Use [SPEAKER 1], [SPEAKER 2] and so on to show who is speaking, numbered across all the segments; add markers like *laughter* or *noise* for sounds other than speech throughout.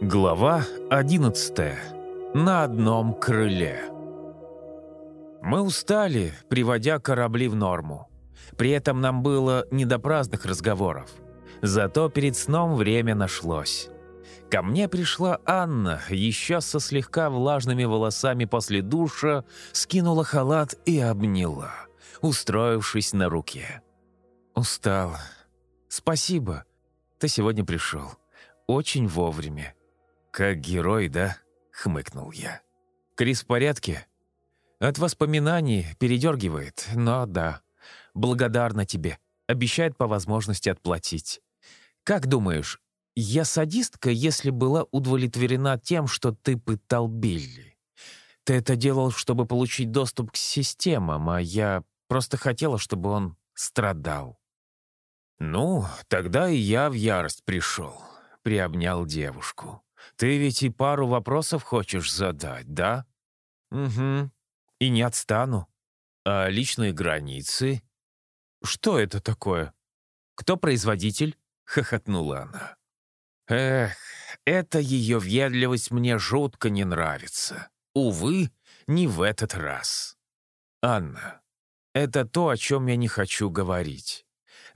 [SPEAKER 1] Глава 11. На одном крыле. Мы устали, приводя корабли в норму. При этом нам было не до праздных разговоров. Зато перед сном время нашлось. Ко мне пришла Анна, еще со слегка влажными волосами после душа, скинула халат и обняла, устроившись на руке. «Устала. Спасибо. Ты сегодня пришел. Очень вовремя. «Как герой, да?» — хмыкнул я. «Крис в порядке?» «От воспоминаний передергивает, но да. Благодарна тебе. Обещает по возможности отплатить. Как думаешь, я садистка, если была удовлетворена тем, что ты пытал Билли? Ты это делал, чтобы получить доступ к системам, а я просто хотела, чтобы он страдал». «Ну, тогда и я в ярость пришел», — приобнял девушку. Ты ведь и пару вопросов хочешь задать, да? Угу. И не отстану. А личные границы? Что это такое? Кто производитель? Хохотнула она. Эх, эта ее въедливость мне жутко не нравится. Увы, не в этот раз. Анна, это то, о чем я не хочу говорить.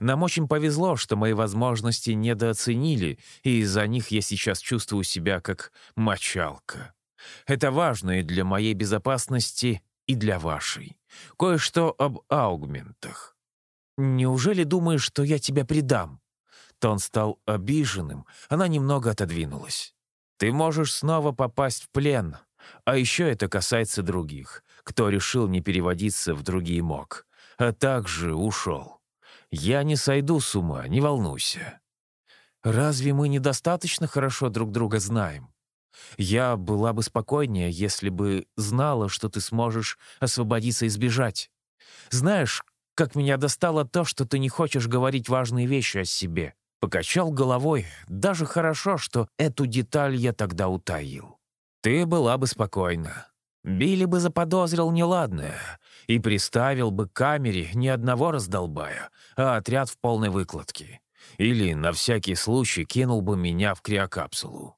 [SPEAKER 1] Нам очень повезло, что мои возможности недооценили, и из-за них я сейчас чувствую себя как мочалка. Это важно и для моей безопасности, и для вашей. Кое-что об аугментах. Неужели думаешь, что я тебя предам?» Тон стал обиженным, она немного отодвинулась. «Ты можешь снова попасть в плен, а еще это касается других, кто решил не переводиться в другие МОК, а также ушел. Я не сойду с ума, не волнуйся. Разве мы недостаточно хорошо друг друга знаем? Я была бы спокойнее, если бы знала, что ты сможешь освободиться и сбежать. Знаешь, как меня достало то, что ты не хочешь говорить важные вещи о себе. Покачал головой. Даже хорошо, что эту деталь я тогда утаил. Ты была бы спокойна. Билли бы заподозрил неладное и приставил бы к камере не одного раздолбая, а отряд в полной выкладке. Или, на всякий случай, кинул бы меня в криокапсулу.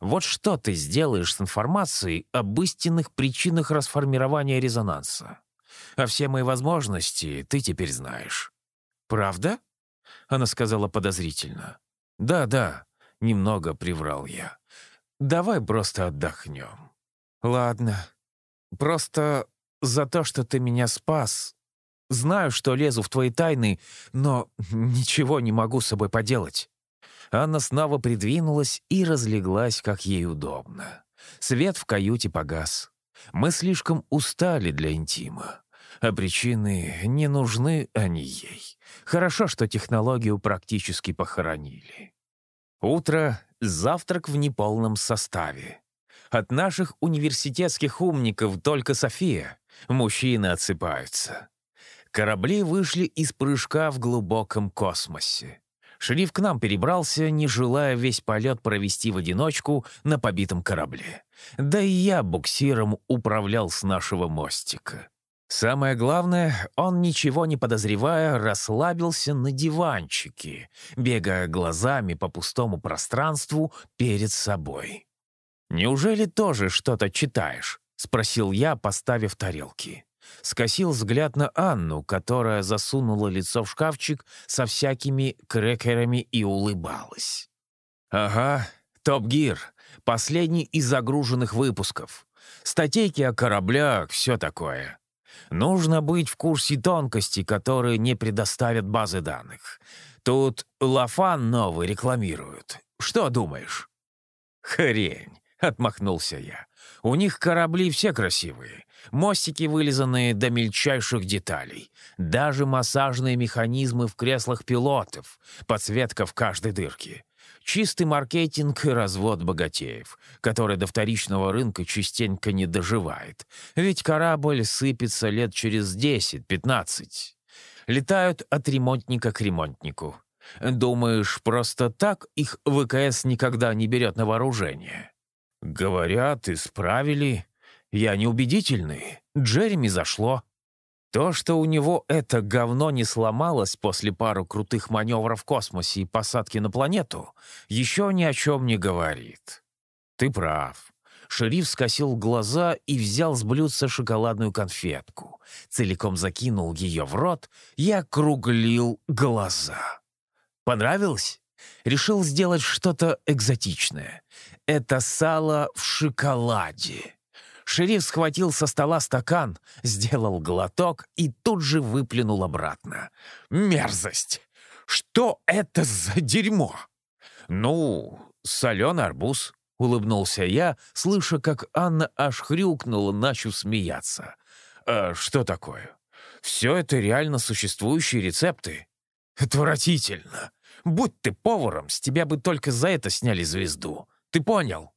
[SPEAKER 1] Вот что ты сделаешь с информацией об истинных причинах расформирования резонанса? А все мои возможности ты теперь знаешь. «Правда?» — она сказала подозрительно. «Да-да», — немного приврал я. «Давай просто отдохнем». «Ладно. Просто за то, что ты меня спас. Знаю, что лезу в твои тайны, но ничего не могу с собой поделать». Анна снова придвинулась и разлеглась, как ей удобно. Свет в каюте погас. Мы слишком устали для интима. А причины не нужны они ей. Хорошо, что технологию практически похоронили. Утро — завтрак в неполном составе. От наших университетских умников только София. Мужчины отсыпаются. Корабли вышли из прыжка в глубоком космосе. Шериф к нам перебрался, не желая весь полет провести в одиночку на побитом корабле. Да и я буксиром управлял с нашего мостика. Самое главное, он, ничего не подозревая, расслабился на диванчике, бегая глазами по пустому пространству перед собой. «Неужели тоже что-то читаешь?» — спросил я, поставив тарелки. Скосил взгляд на Анну, которая засунула лицо в шкафчик со всякими крекерами и улыбалась. «Ага, Топ Гир, последний из загруженных выпусков. Статейки о кораблях, все такое. Нужно быть в курсе тонкостей, которые не предоставят базы данных. Тут Лафан новый рекламируют. Что думаешь?» «Хрень. — отмахнулся я. «У них корабли все красивые. Мостики вылизанные до мельчайших деталей. Даже массажные механизмы в креслах пилотов. Подсветка в каждой дырке. Чистый маркетинг и развод богатеев, который до вторичного рынка частенько не доживает. Ведь корабль сыпется лет через 10-15. Летают от ремонтника к ремонтнику. Думаешь, просто так их ВКС никогда не берет на вооружение?» «Говорят, исправили. Я неубедительный. Джереми зашло. То, что у него это говно не сломалось после пару крутых маневров в космосе и посадки на планету, еще ни о чем не говорит. «Ты прав». Шериф скосил глаза и взял с блюдца шоколадную конфетку. Целиком закинул ее в рот и округлил глаза. «Понравилось?» Решил сделать что-то экзотичное. Это сало в шоколаде. Шериф схватил со стола стакан, сделал глоток и тут же выплюнул обратно. «Мерзость! Что это за дерьмо?» «Ну, соленый арбуз», — улыбнулся я, слыша, как Анна аж хрюкнула, начав смеяться. «А что такое? Все это реально существующие рецепты. Отвратительно. Будь ты поваром, с тебя бы только за это сняли звезду. Ты понял?»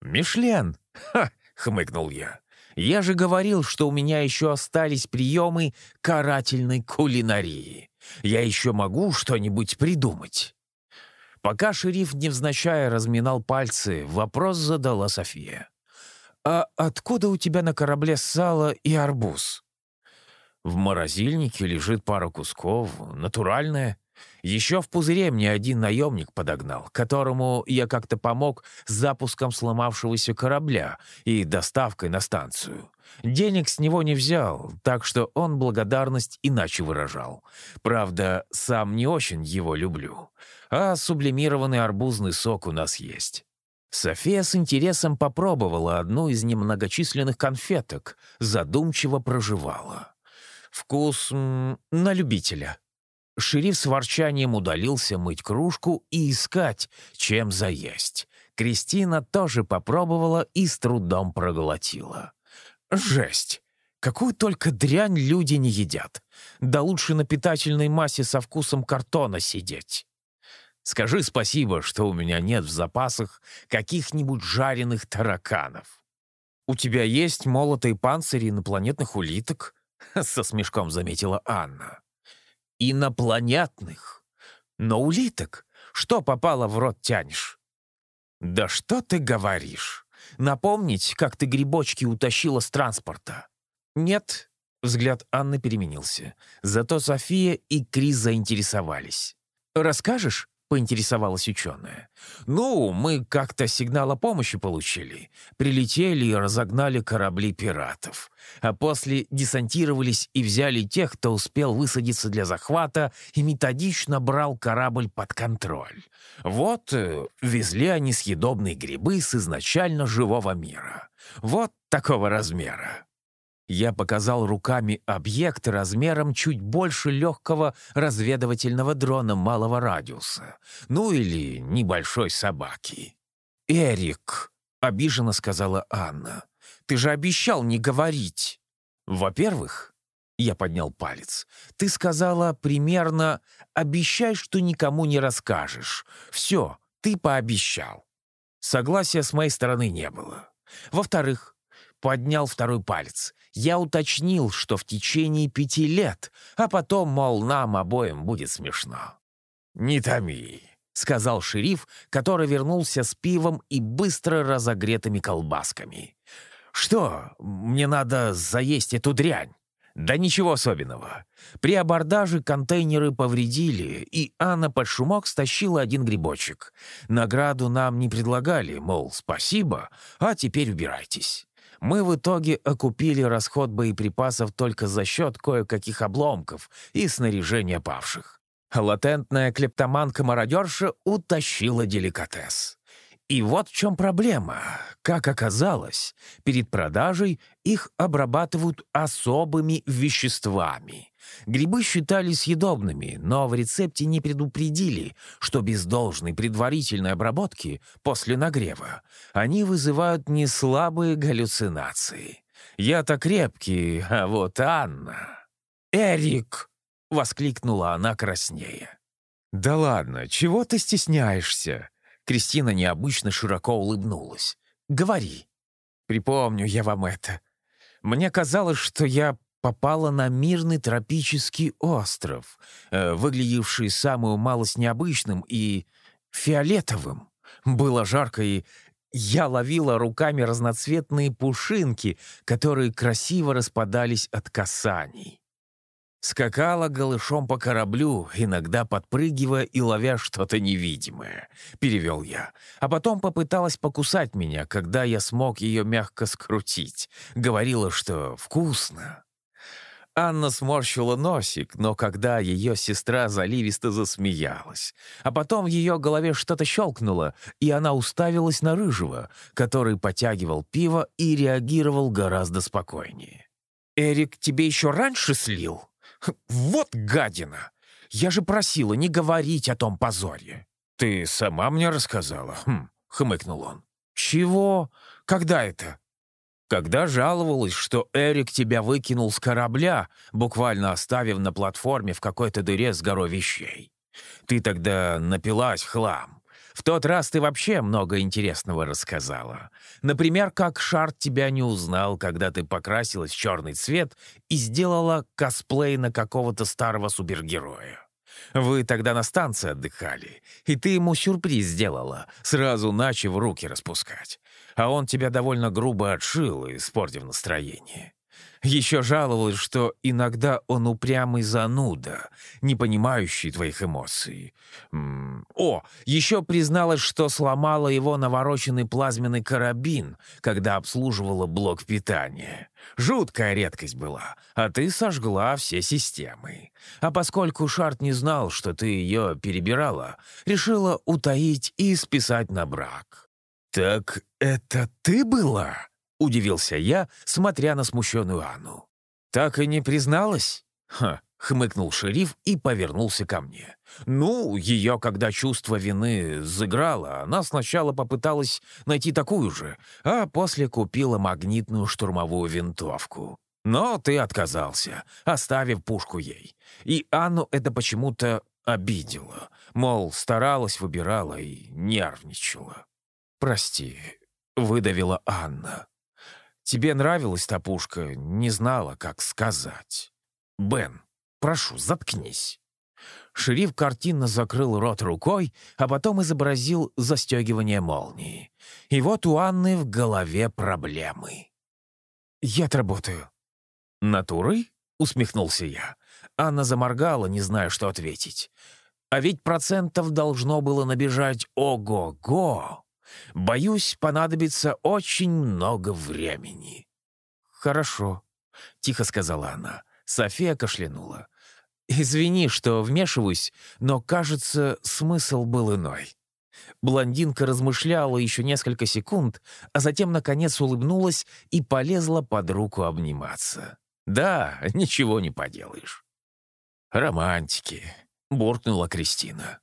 [SPEAKER 1] «Мишлен! Ха!» — хмыкнул я. «Я же говорил, что у меня еще остались приемы карательной кулинарии. Я еще могу что-нибудь придумать». Пока шериф невзначай разминал пальцы, вопрос задала София. «А откуда у тебя на корабле сало и арбуз?» «В морозильнике лежит пара кусков, натуральное. Еще в пузыре мне один наемник подогнал, которому я как-то помог с запуском сломавшегося корабля и доставкой на станцию. Денег с него не взял, так что он благодарность иначе выражал. Правда, сам не очень его люблю. А сублимированный арбузный сок у нас есть. София с интересом попробовала одну из немногочисленных конфеток, задумчиво проживала. Вкус м, на любителя. Шериф с ворчанием удалился мыть кружку и искать, чем заесть. Кристина тоже попробовала и с трудом проглотила. Жесть! Какую только дрянь люди не едят. Да лучше на питательной массе со вкусом картона сидеть. Скажи спасибо, что у меня нет в запасах каких-нибудь жареных тараканов. «У тебя есть молотые панцири инопланетных улиток?» *laughs* — со смешком заметила Анна инопланетных. Но улиток, что попало в рот тянешь? Да что ты говоришь? Напомнить, как ты грибочки утащила с транспорта? Нет, взгляд Анны переменился. Зато София и Крис заинтересовались. Расскажешь? — поинтересовалась ученая. «Ну, мы как-то сигнал о помощи получили. Прилетели и разогнали корабли пиратов. А после десантировались и взяли тех, кто успел высадиться для захвата и методично брал корабль под контроль. Вот э, везли они съедобные грибы с изначально живого мира. Вот такого размера. Я показал руками объект размером чуть больше легкого разведывательного дрона малого радиуса, ну или небольшой собаки. «Эрик», — обиженно сказала Анна, — «ты же обещал не говорить». «Во-первых», — я поднял палец, — «ты сказала примерно «обещай, что никому не расскажешь». Все, ты пообещал». Согласия с моей стороны не было. Во-вторых, поднял второй палец. Я уточнил, что в течение пяти лет, а потом, мол, нам обоим будет смешно. «Не томи», — сказал шериф, который вернулся с пивом и быстро разогретыми колбасками. «Что, мне надо заесть эту дрянь?» «Да ничего особенного. При абордаже контейнеры повредили, и Анна под шумок стащила один грибочек. Награду нам не предлагали, мол, спасибо, а теперь убирайтесь. Мы в итоге окупили расход боеприпасов только за счет кое-каких обломков и снаряжения павших. Латентная клептоманка-мародерша утащила деликатес. И вот в чем проблема. Как оказалось, перед продажей их обрабатывают особыми веществами. Грибы считались съедобными, но в рецепте не предупредили, что без должной предварительной обработки после нагрева они вызывают неслабые галлюцинации. Я-то крепкий, а вот Анна... «Эрик!» — воскликнула она краснее. «Да ладно, чего ты стесняешься?» Кристина необычно широко улыбнулась. «Говори». «Припомню я вам это. Мне казалось, что я попала на мирный тропический остров, э, выглядевший самую малость необычным и фиолетовым. Было жарко, и я ловила руками разноцветные пушинки, которые красиво распадались от касаний. Скакала голышом по кораблю, иногда подпрыгивая и ловя что-то невидимое. Перевел я. А потом попыталась покусать меня, когда я смог ее мягко скрутить. Говорила, что вкусно. Анна сморщила носик, но когда ее сестра заливисто засмеялась, а потом в ее голове что-то щелкнуло, и она уставилась на Рыжего, который потягивал пиво и реагировал гораздо спокойнее. «Эрик тебе еще раньше слил?» «Вот гадина! Я же просила не говорить о том позоре!» «Ты сама мне рассказала?» хм, — хмыкнул он. «Чего? Когда это?» «Когда жаловалась, что Эрик тебя выкинул с корабля, буквально оставив на платформе в какой-то дыре с горой вещей. Ты тогда напилась хлам. В тот раз ты вообще много интересного рассказала. Например, как Шарт тебя не узнал, когда ты покрасилась в черный цвет и сделала косплей на какого-то старого супергероя. Вы тогда на станции отдыхали, и ты ему сюрприз сделала, сразу начав руки распускать. А он тебя довольно грубо отшил, испортив настроение. Еще жаловалась, что иногда он упрямый зануда, не понимающий твоих эмоций. М -м О, еще призналась, что сломала его навороченный плазменный карабин, когда обслуживала блок питания. Жуткая редкость была, а ты сожгла все системы. А поскольку Шарт не знал, что ты ее перебирала, решила утаить и списать на брак. «Так это ты была?» — удивился я, смотря на смущенную Анну. «Так и не призналась?» «Ха», — хмыкнул шериф и повернулся ко мне. «Ну, ее, когда чувство вины заграло, она сначала попыталась найти такую же, а после купила магнитную штурмовую винтовку. Но ты отказался, оставив пушку ей. И Анну это почему-то обидело. Мол, старалась, выбирала и нервничала. «Прости», — выдавила Анна. Тебе нравилась та пушка, не знала, как сказать. Бен, прошу, заткнись». Шериф картинно закрыл рот рукой, а потом изобразил застегивание молнии. И вот у Анны в голове проблемы. «Я отработаю». «Натурой?» — усмехнулся я. Анна заморгала, не зная, что ответить. «А ведь процентов должно было набежать ого-го!» Боюсь, понадобится очень много времени». «Хорошо», — тихо сказала она. София кашлянула. «Извини, что вмешиваюсь, но, кажется, смысл был иной». Блондинка размышляла еще несколько секунд, а затем, наконец, улыбнулась и полезла под руку обниматься. «Да, ничего не поделаешь». «Романтики», — буркнула Кристина.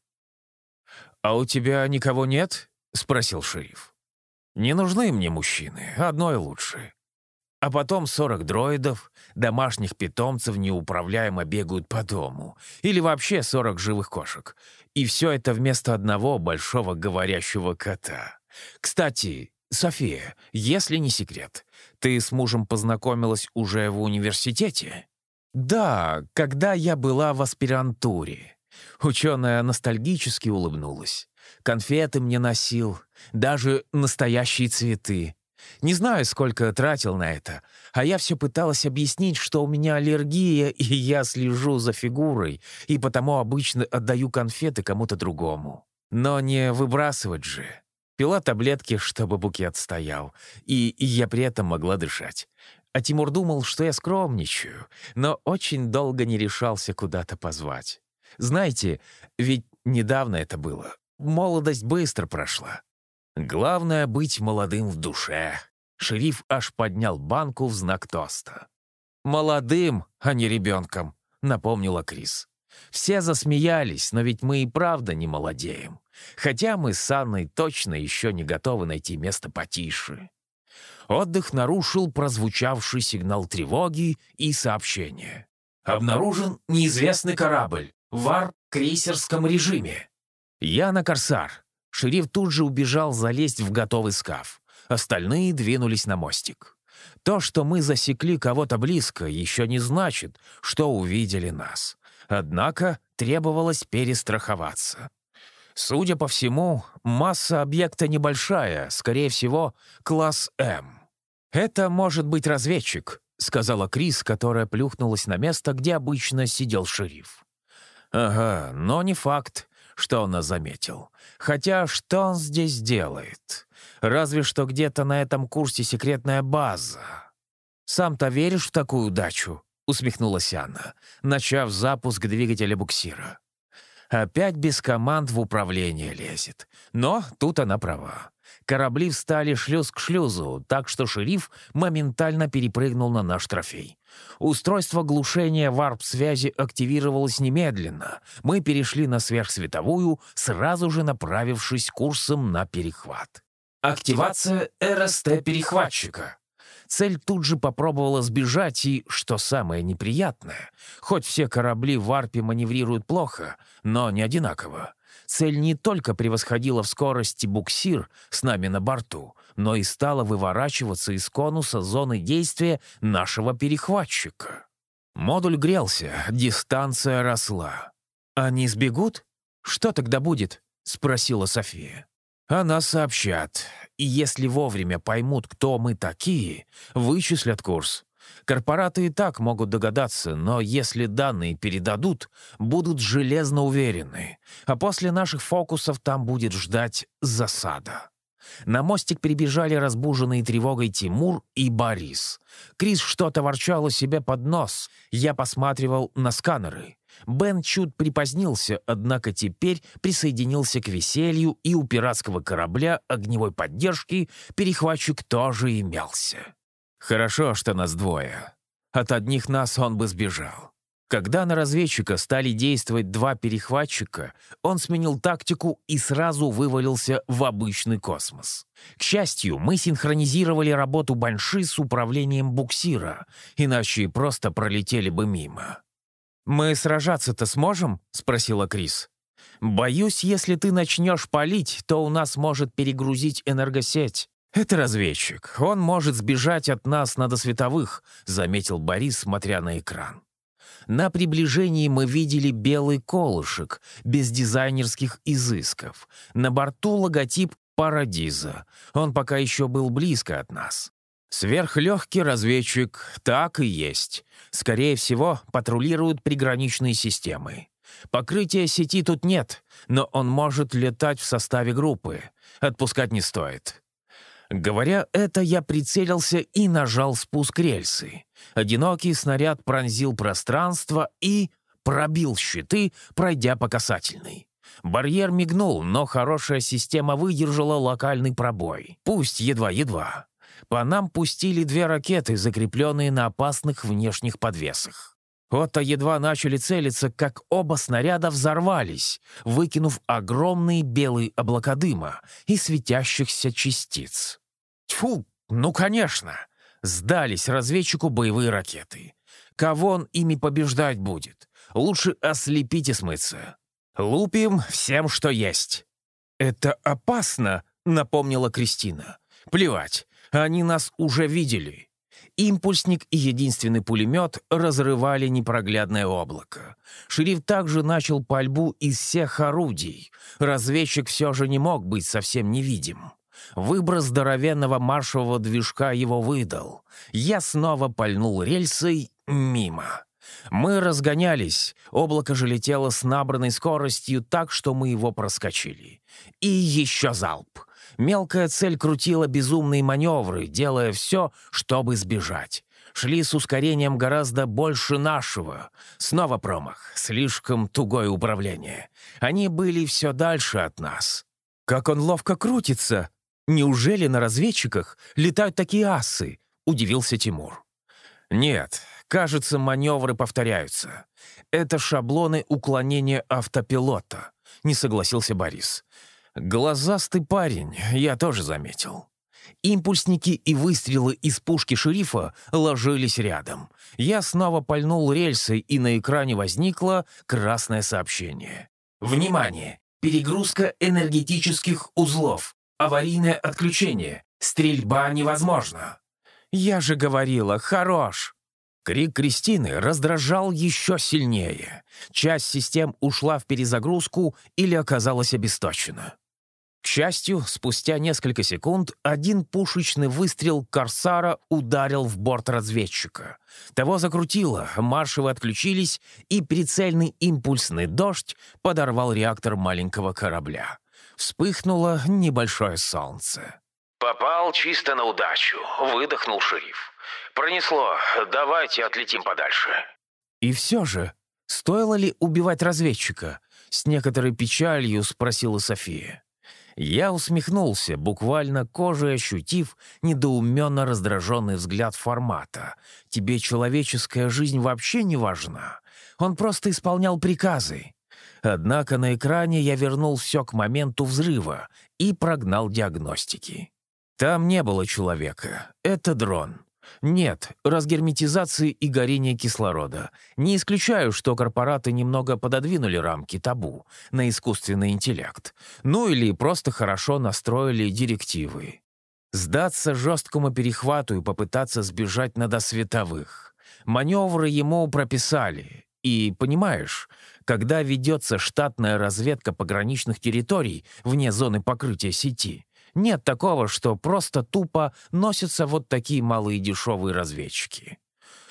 [SPEAKER 1] «А у тебя никого нет?» — спросил шериф. «Не нужны мне мужчины, одной лучше. А потом сорок дроидов, домашних питомцев неуправляемо бегают по дому. Или вообще сорок живых кошек. И все это вместо одного большого говорящего кота. Кстати, София, если не секрет, ты с мужем познакомилась уже в университете?» «Да, когда я была в аспирантуре». Ученая ностальгически улыбнулась. Конфеты мне носил, даже настоящие цветы. Не знаю, сколько тратил на это, а я все пыталась объяснить, что у меня аллергия, и я слежу за фигурой, и потому обычно отдаю конфеты кому-то другому. Но не выбрасывать же. Пила таблетки, чтобы букет стоял, и, и я при этом могла дышать. А Тимур думал, что я скромничаю, но очень долго не решался куда-то позвать. Знаете, ведь недавно это было молодость быстро прошла. Главное — быть молодым в душе. Шериф аж поднял банку в знак тоста. «Молодым, а не ребенком», — напомнила Крис. Все засмеялись, но ведь мы и правда не молодеем. Хотя мы с Анной точно еще не готовы найти место потише. Отдых нарушил прозвучавший сигнал тревоги и сообщение. «Обнаружен неизвестный корабль в арк-крейсерском режиме. «Я на корсар». Шериф тут же убежал залезть в готовый скаф. Остальные двинулись на мостик. То, что мы засекли кого-то близко, еще не значит, что увидели нас. Однако требовалось перестраховаться. Судя по всему, масса объекта небольшая, скорее всего, класс М. «Это может быть разведчик», — сказала Крис, которая плюхнулась на место, где обычно сидел шериф. «Ага, но не факт, что он нас заметил. Хотя что он здесь делает? Разве что где-то на этом курсе секретная база. Сам-то веришь в такую удачу?» — усмехнулась Анна, начав запуск двигателя буксира. Опять без команд в управление лезет. Но тут она права. Корабли встали шлюз к шлюзу, так что шериф моментально перепрыгнул на наш трофей. Устройство глушения варп-связи активировалось немедленно. Мы перешли на сверхсветовую, сразу же направившись курсом на перехват. Активация РСТ-перехватчика. Цель тут же попробовала сбежать, и, что самое неприятное, хоть все корабли в Арпе маневрируют плохо, но не одинаково. Цель не только превосходила в скорости буксир с нами на борту, но и стала выворачиваться из конуса зоны действия нашего перехватчика. Модуль грелся, дистанция росла. «Они сбегут? Что тогда будет?» — спросила София. Она сообщат, и если вовремя поймут, кто мы такие, вычислят курс. Корпораты и так могут догадаться, но если данные передадут, будут железно уверены, а после наших фокусов там будет ждать засада. На мостик прибежали разбуженные тревогой Тимур и Борис. Крис что-то ворчал у себя под нос. Я посматривал на сканеры. Бен чуть припозднился, однако теперь присоединился к веселью, и у пиратского корабля огневой поддержки перехватчик тоже имелся. Хорошо, что нас двое. От одних нас он бы сбежал. Когда на разведчика стали действовать два перехватчика, он сменил тактику и сразу вывалился в обычный космос. К счастью, мы синхронизировали работу Банши с управлением буксира, иначе просто пролетели бы мимо. «Мы сражаться-то сможем?» — спросила Крис. «Боюсь, если ты начнешь палить, то у нас может перегрузить энергосеть. Это разведчик. Он может сбежать от нас на досветовых», — заметил Борис, смотря на экран. На приближении мы видели белый колышек, без дизайнерских изысков. На борту логотип «Парадиза». Он пока еще был близко от нас. Сверхлегкий разведчик, так и есть. Скорее всего, патрулируют приграничные системы. Покрытия сети тут нет, но он может летать в составе группы. Отпускать не стоит. Говоря это, я прицелился и нажал спуск рельсы. Одинокий снаряд пронзил пространство и пробил щиты, пройдя по касательной. Барьер мигнул, но хорошая система выдержала локальный пробой. Пусть едва-едва по нам пустили две ракеты, закрепленные на опасных внешних подвесах. Вот-то едва начали целиться, как оба снаряда взорвались, выкинув огромные белые облака дыма и светящихся частиц. Тьфу, ну конечно! Сдались разведчику боевые ракеты. Кого он ими побеждать будет? Лучше ослепить и смыться. Лупим всем, что есть. «Это опасно», — напомнила Кристина. «Плевать, они нас уже видели. Импульсник и единственный пулемет разрывали непроглядное облако. Шериф также начал пальбу из всех орудий. Разведчик все же не мог быть совсем невидим. Выброс здоровенного маршевого движка его выдал. Я снова пальнул рельсой мимо. Мы разгонялись, облако же летело с набранной скоростью так, что мы его проскочили. И еще залп — Мелкая цель крутила безумные маневры, делая все, чтобы сбежать. Шли с ускорением гораздо больше нашего. Снова промах. Слишком тугое управление. Они были все дальше от нас. «Как он ловко крутится! Неужели на разведчиках летают такие асы?» — удивился Тимур. «Нет, кажется, маневры повторяются. Это шаблоны уклонения автопилота», — не согласился Борис. Глазастый парень, я тоже заметил. Импульсники и выстрелы из пушки шерифа ложились рядом. Я снова пальнул рельсы, и на экране возникло красное сообщение. «Внимание! Перегрузка энергетических узлов. Аварийное отключение. Стрельба невозможна». «Я же говорила, хорош!» Крик Кристины раздражал еще сильнее. Часть систем ушла в перезагрузку или оказалась обесточена. К счастью, спустя несколько секунд один пушечный выстрел «Корсара» ударил в борт разведчика. Того закрутило, маршевы отключились, и прицельный импульсный дождь подорвал реактор маленького корабля. Вспыхнуло небольшое солнце.
[SPEAKER 2] «Попал чисто на удачу», — выдохнул шериф. «Пронесло. Давайте отлетим подальше».
[SPEAKER 1] И все же, стоило ли убивать разведчика? С некоторой печалью спросила София. Я усмехнулся, буквально кожей ощутив недоуменно раздраженный взгляд формата. «Тебе человеческая жизнь вообще не важна. Он просто исполнял приказы». Однако на экране я вернул все к моменту взрыва и прогнал диагностики. Там не было человека. Это дрон. Нет, разгерметизации и горения кислорода. Не исключаю, что корпораты немного пододвинули рамки табу на искусственный интеллект. Ну или просто хорошо настроили директивы. Сдаться жесткому перехвату и попытаться сбежать на досветовых. Маневры ему прописали. И, понимаешь, когда ведется штатная разведка пограничных территорий вне зоны покрытия сети, нет такого, что просто тупо носятся вот такие малые дешевые разведчики.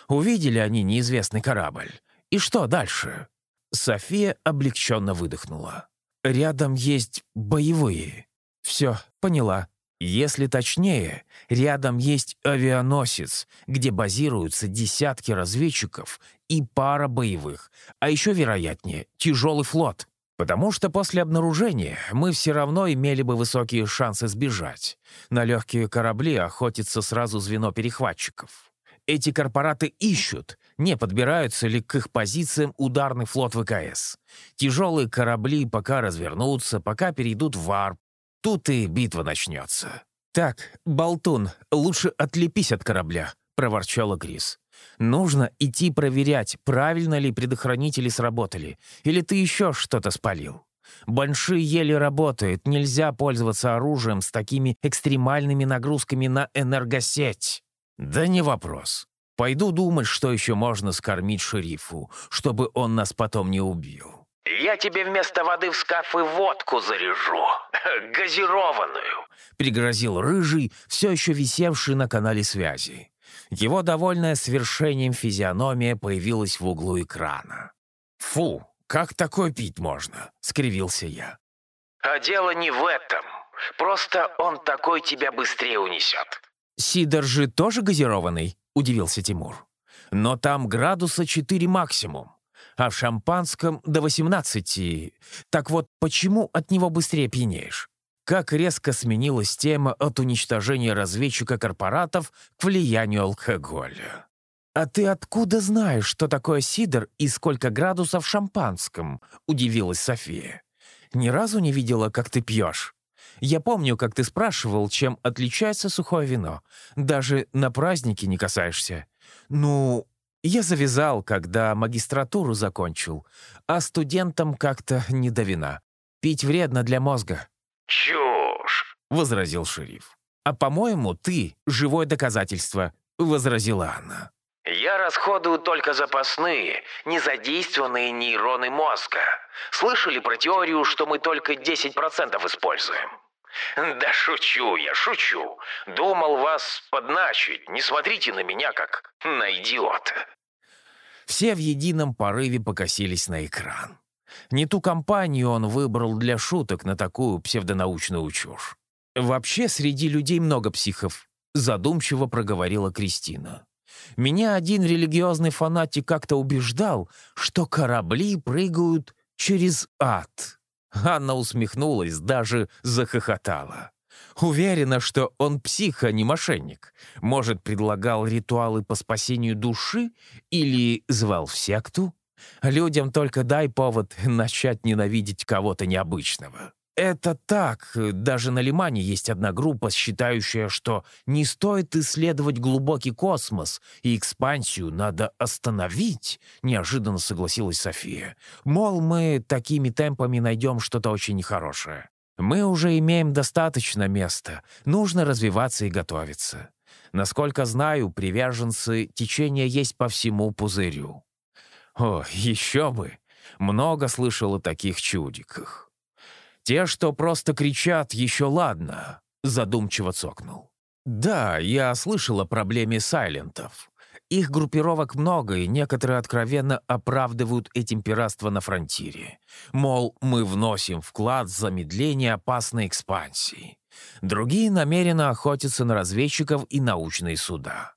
[SPEAKER 1] Увидели они неизвестный корабль. И что дальше? София облегченно выдохнула. Рядом есть боевые. Все, поняла. Если точнее, рядом есть авианосец, где базируются десятки разведчиков и пара боевых, а еще, вероятнее, тяжелый флот. Потому что после обнаружения мы все равно имели бы высокие шансы сбежать. На легкие корабли охотится сразу звено перехватчиков. Эти корпораты ищут, не подбираются ли к их позициям ударный флот ВКС. Тяжелые корабли пока развернутся, пока перейдут в варп. Тут и битва начнется. «Так, болтун, лучше отлепись от корабля», — проворчала Грис. Нужно идти проверять, правильно ли предохранители сработали, или ты еще что-то спалил. Банши еле работает, нельзя пользоваться оружием с такими экстремальными нагрузками на энергосеть. Да не вопрос. Пойду думать, что еще можно скормить шерифу, чтобы он нас потом не убил.
[SPEAKER 2] «Я тебе вместо воды в скафы водку заряжу, *laughs* газированную», —
[SPEAKER 1] пригрозил Рыжий, все еще висевший на канале связи. Его довольная свершением физиономия появилась в углу экрана. «Фу, как такое пить можно?» — скривился я.
[SPEAKER 2] «А дело не в этом. Просто он такой тебя быстрее унесет».
[SPEAKER 1] «Сидор же тоже газированный?» — удивился Тимур. «Но там градуса 4 максимум, а в шампанском до 18. Так вот, почему от него быстрее пьянеешь?» как резко сменилась тема от уничтожения разведчика корпоратов к влиянию алкоголя. «А ты откуда знаешь, что такое сидр и сколько градусов в шампанском?» — удивилась София. «Ни разу не видела, как ты пьешь. Я помню, как ты спрашивал, чем отличается сухое вино. Даже на праздники не касаешься. Ну, я завязал, когда магистратуру закончил, а студентам как-то не до вина. Пить вредно для мозга.
[SPEAKER 2] «Чушь!»
[SPEAKER 1] — возразил шериф. «А, по-моему, ты — живое доказательство», — возразила она.
[SPEAKER 2] «Я расходую только запасные, незадействованные нейроны мозга. Слышали про теорию, что мы только 10% используем?» «Да шучу я, шучу. Думал вас подначить. Не смотрите на меня, как на идиота».
[SPEAKER 1] Все в едином порыве покосились на экран. Не ту компанию он выбрал для шуток на такую псевдонаучную чушь. «Вообще среди людей много психов», — задумчиво проговорила Кристина. «Меня один религиозный фанатик как-то убеждал, что корабли прыгают через ад». Анна усмехнулась, даже захохотала. Уверена, что он псих, а не мошенник. Может, предлагал ритуалы по спасению души или звал в секту? Людям только дай повод начать ненавидеть кого-то необычного. Это так. Даже на Лимане есть одна группа, считающая, что не стоит исследовать глубокий космос, и экспансию надо остановить, неожиданно согласилась София. Мол, мы такими темпами найдем что-то очень нехорошее. Мы уже имеем достаточно места, нужно развиваться и готовиться. Насколько знаю, приверженцы течения есть по всему пузырю. О, еще бы! Много слышал о таких чудиках. Те, что просто кричат, еще ладно, задумчиво цокнул. Да, я слышал о проблеме сайлентов. Их группировок много, и некоторые откровенно оправдывают этим пиратство на фронтире. Мол, мы вносим вклад в замедление опасной экспансии. Другие намеренно охотятся на разведчиков и научные суда.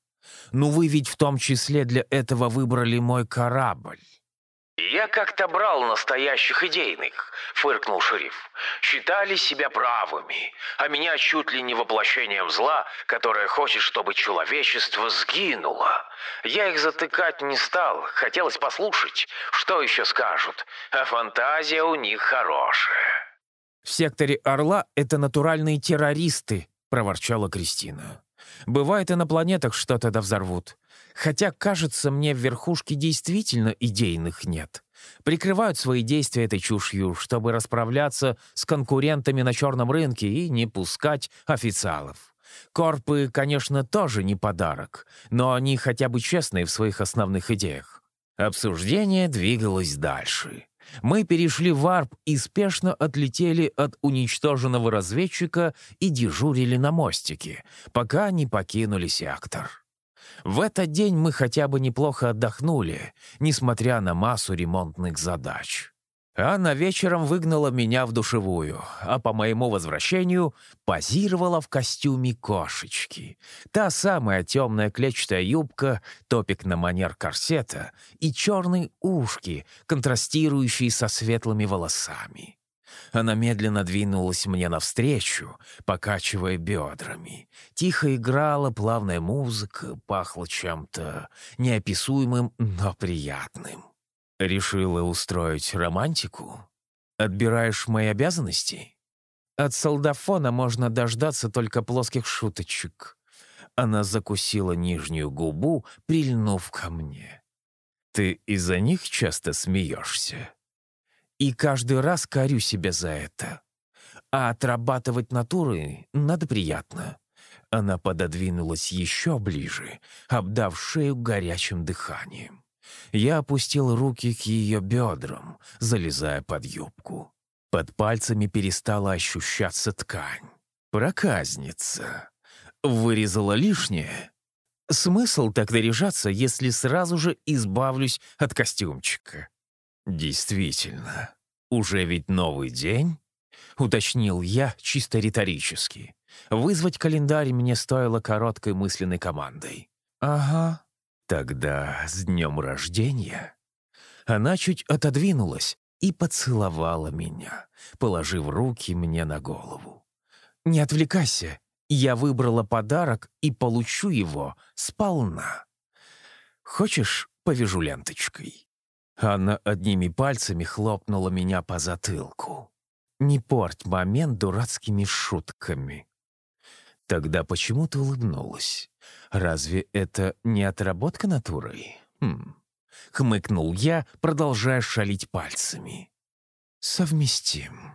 [SPEAKER 1] Ну вы ведь в том числе для этого выбрали мой корабль.
[SPEAKER 2] «Я как-то брал настоящих идейных», — фыркнул шериф. «Считали себя правыми, а меня чуть ли не воплощением зла, которое хочет, чтобы человечество сгинуло. Я их затыкать не стал, хотелось послушать, что еще скажут, а фантазия у них хорошая».
[SPEAKER 1] «В секторе Орла это натуральные террористы», — проворчала Кристина. «Бывает и на планетах что тогда взорвут. Хотя, кажется, мне в верхушке действительно идейных нет. Прикрывают свои действия этой чушью, чтобы расправляться с конкурентами на черном рынке и не пускать официалов. Корпы, конечно, тоже не подарок, но они хотя бы честные в своих основных идеях. Обсуждение двигалось дальше. Мы перешли в варп и спешно отлетели от уничтоженного разведчика и дежурили на мостике, пока не покинули сектор. В этот день мы хотя бы неплохо отдохнули, несмотря на массу ремонтных задач. Анна вечером выгнала меня в душевую, а по моему возвращению позировала в костюме кошечки. Та самая темная клетчатая юбка, топик на манер корсета и черные ушки, контрастирующие со светлыми волосами. Она медленно двинулась мне навстречу, покачивая бедрами. Тихо играла плавная музыка, пахло чем-то неописуемым, но приятным. Решила устроить романтику? Отбираешь мои обязанности? От солдафона можно дождаться только плоских шуточек. Она закусила нижнюю губу, прильнув ко мне. Ты из-за них часто смеешься? И каждый раз корю себя за это. А отрабатывать натуры надо приятно. Она пододвинулась еще ближе, обдав шею горячим дыханием. Я опустил руки к ее бедрам, залезая под юбку. Под пальцами перестала ощущаться ткань. Проказница. Вырезала лишнее. Смысл так наряжаться, если сразу же избавлюсь от костюмчика? «Действительно, уже ведь новый день?» — уточнил я чисто риторически. Вызвать календарь мне стоило короткой мысленной командой. «Ага, тогда с днем рождения». Она чуть отодвинулась и поцеловала меня, положив руки мне на голову. «Не отвлекайся, я выбрала подарок и получу его сполна. Хочешь, повяжу ленточкой?» Анна одними пальцами хлопнула меня по затылку. «Не порть момент дурацкими шутками». Тогда почему ты улыбнулась? Разве это не отработка натурой? Хм. Хмыкнул я, продолжая шалить пальцами. Совместим.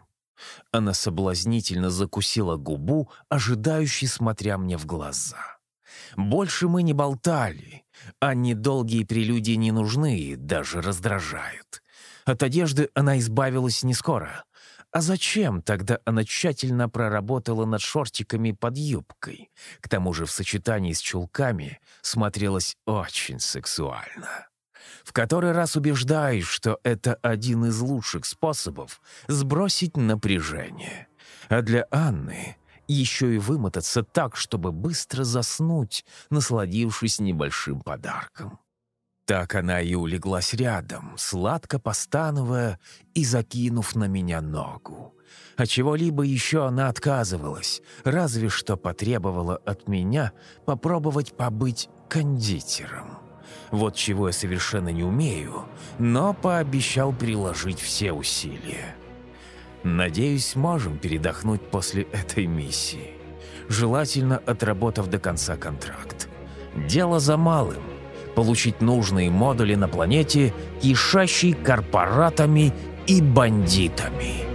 [SPEAKER 1] Она соблазнительно закусила губу, ожидающе смотря мне в глаза. Больше мы не болтали, а недолгие прелюдии не нужны и даже раздражают. От одежды она избавилась не скоро. А зачем тогда она тщательно проработала над шортиками под юбкой? К тому же в сочетании с чулками смотрелась очень сексуально. В который раз убеждаюсь, что это один из лучших способов сбросить напряжение. А для Анны еще и вымотаться так, чтобы быстро заснуть, насладившись небольшим подарком. Так она и улеглась рядом, сладко постановая и закинув на меня ногу. А чего-либо еще она отказывалась, разве что потребовала от меня попробовать побыть кондитером. Вот чего я совершенно не умею, но пообещал приложить все усилия. Надеюсь, можем передохнуть после этой миссии. Желательно отработав до конца контракт. Дело за малым – получить нужные модули на планете, кишащей корпоратами и бандитами.